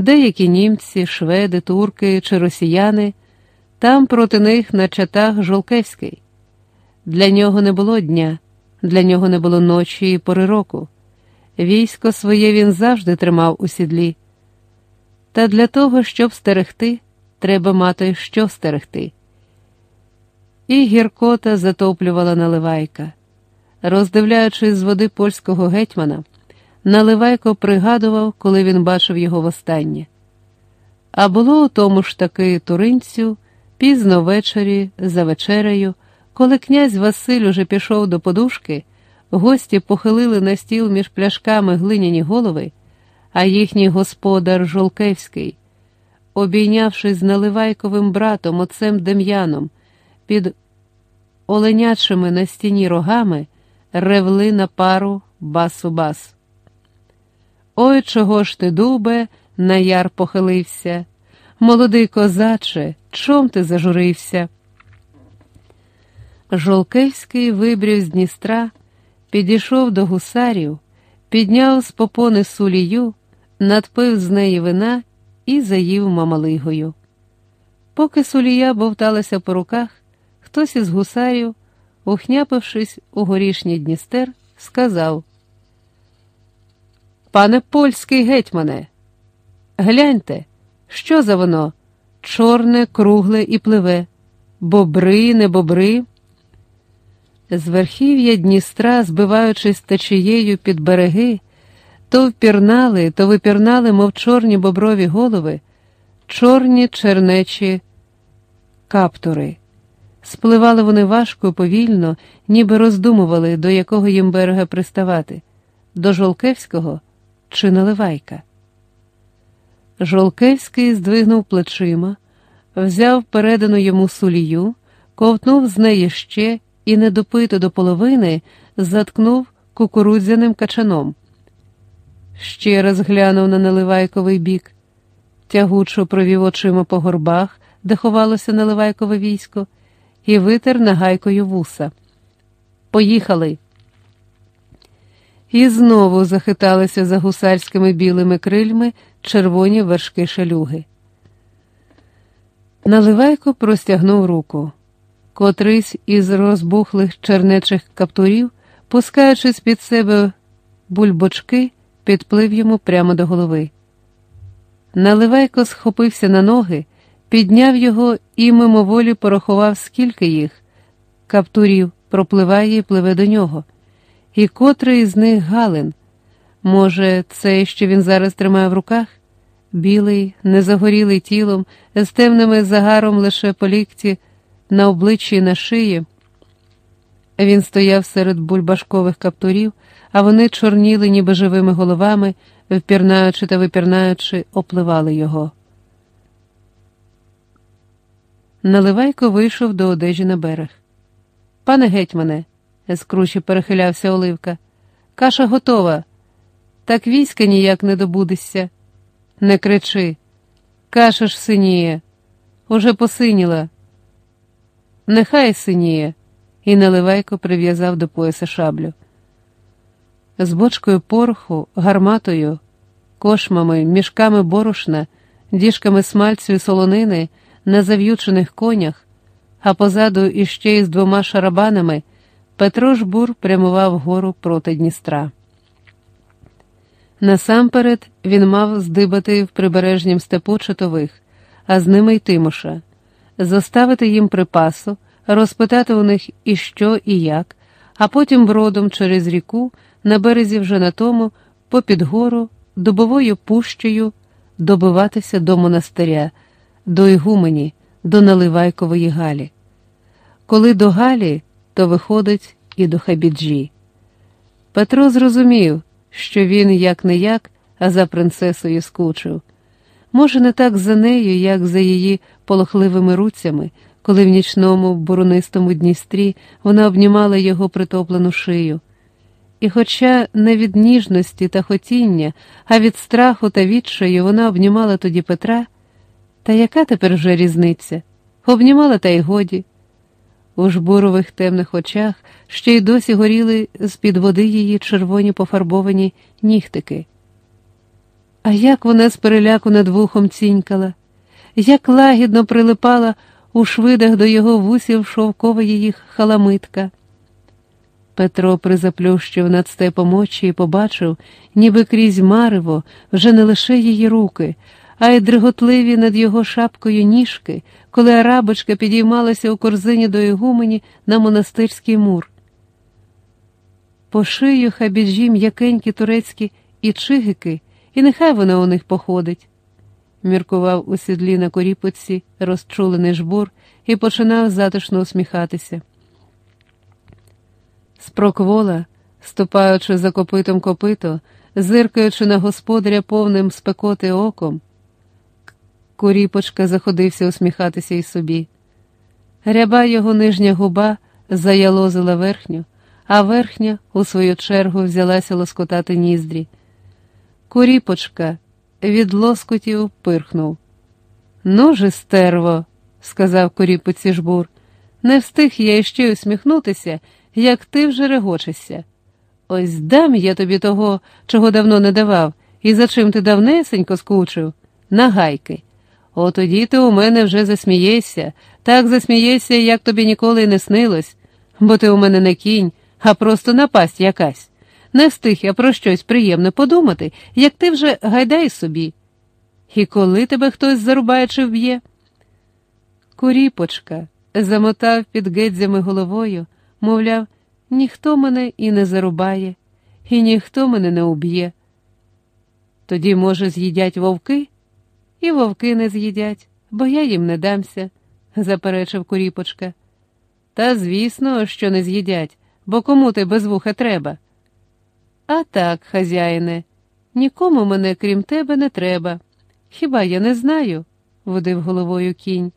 деякі німці, шведи, турки чи росіяни, там проти них на чатах Жолкевський. Для нього не було дня, для нього не було ночі і пори року. Військо своє він завжди тримав у сідлі. Та для того, щоб стерегти, треба мати що стерегти. І гіркота затоплювала наливайка. Роздивляючись з води польського гетьмана, Наливайко пригадував, коли він бачив його востаннє. А було у тому ж таки туринцю пізно ввечері, за вечерею, коли князь Василь уже пішов до подушки, гості похилили на стіл між пляшками глиняні голови, а їхній господар Жолкевський, обійнявшись з наливайковим братом, отцем Дем'яном, під оленячими на стіні рогами, ревли на пару басу-бас. Ой, чого ж ти, дубе, на яр похилився. Молодий козаче, чом ти зажурився? Жолкевський вибрів з Дністра, підійшов до гусарів, підняв з попони сулію, надпив з неї вина і заїв мамалигою. Поки сулія бовталася по руках, хтось із гусарів, ухняпившись у горішній Дністер, сказав Пане польський гетьмане, гляньте, що за воно? Чорне, кругле і пливе, бобри, не бобри. З верхів'я Дністра, збиваючись течією під береги, то впірнали, то випірнали, мов чорні боброві голови, чорні чернечі каптури. Спливали вони важко і повільно, ніби роздумували, до якого їм берега приставати, до Жолкевського чи наливайка. Жолкевський здвигнув плечима, взяв передану йому сулію, ковтнув з неї ще і, не допито до половини, заткнув кукурудзяним качаном. Ще раз глянув на наливайковий бік, тягучо провів очима по горбах, де ховалося наливайкове військо, і витер нагайкою вуса. Поїхали. І знову захиталися за гусарськими білими крильми червоні вершки шалюги. Наливайко простягнув руку. Котрийсь із розбухлих чернечих каптурів, пускаючись під себе бульбочки, підплив йому прямо до голови. Наливайко схопився на ноги, підняв його і мимоволі порахував, скільки їх. Каптурів пропливає і пливе до нього. І котрий з них Галин? Може, це, що він зараз тримає в руках? Білий, незагорілий тілом, з темними загаром лише по лікті, на обличчі і на шиї. Він стояв серед бульбашкових каптурів, а вони чорніли, ніби живими головами, впірнаючи та випірнаючи, опливали його. Наливайко вийшов до одежі на берег. Пане гетьмане, з кручі перехилявся Оливка. Каша готова. Так війська ніяк не добудешся. Не кричи. Каша ж синіє. Уже посиніла. Нехай синіє, і наливайко прив'язав до пояса шаблю. З бочкою пороху, гарматою, кошмами, мішками борошна, діжками смальцю і солонини на зав'ючених конях, а позаду іще із двома шарабанами. Петро Жбур прямував гору проти Дністра. Насамперед він мав здибати в прибережнім степу чотових, а з ними й Тимоша, заставити їм припасу, розпитати у них і що, і як, а потім бродом через ріку, на березі вже на тому, попід гору, добовою пущею, добиватися до монастиря, до Ігумені, до Наливайкової Галі. Коли до Галі то виходить і до хабіджі. Петро зрозумів, що він як не як, а за принцесою скучив. Може, не так за нею, як за її полохливими руцями, коли в нічному боронистому Дністрі вона обнімала його притоплену шию. І, хоча не від ніжності та хотіння, а від страху та відчаю вона обнімала тоді Петра, та яка тепер вже різниця? Обнімала та й годі. У жбурових темних очах ще й досі горіли з-під води її червоні пофарбовані нігтики. А як вона з переляку над вухом цінькала, як лагідно прилипала у швидах до його вусів шовкова її халамитка. Петро призаплющив над степом очі і побачив, ніби крізь марево, вже не лише її руки, а й дриготливі над його шапкою ніжки, коли арабочка підіймалася у корзині до Ігумені на монастирський мур. По шию хабіджі м'якенькі турецькі і чигики, і нехай вона у них походить. Міркував у сідлі на коріпоці розчулений жбур і починав затишно усміхатися. Спроквола, ступаючи за копитом копито, зиркаючи на господаря повним спекоти оком, Куріпочка заходився усміхатися й собі. Ряба його нижня губа заялозила верхню, а верхня, у свою чергу, взялася лоскотати ніздрі. Куріпочка від лоскотів пирхнув. Ну же, стерво, сказав Куріпоці жбур, не встиг я іще усміхнутися, як ти вже регочешся. Ось дам я тобі того, чого давно не давав, і за чим ти давнесенько скучив, нагайки. О тоді ти у мене вже засмієшся, так засмієшся, як тобі ніколи й не снилось, бо ти у мене не кінь, а просто напасть якась. Не встиг я про щось приємне подумати, як ти вже гайдай собі. І коли тебе хтось зарубає чи вб'є? Куріпочка замотав під гедзями головою, мовляв, ніхто мене і не зарубає, і ніхто мене не уб'є. Тоді, може, з'їдять вовки? І вовки не з'їдять, бо я їм не дамся, заперечив Куріпочка. Та, звісно, що не з'їдять, бо кому ти без вуха треба. А так, хазяїне, нікому мене, крім тебе, не треба. Хіба я не знаю? водив головою кінь.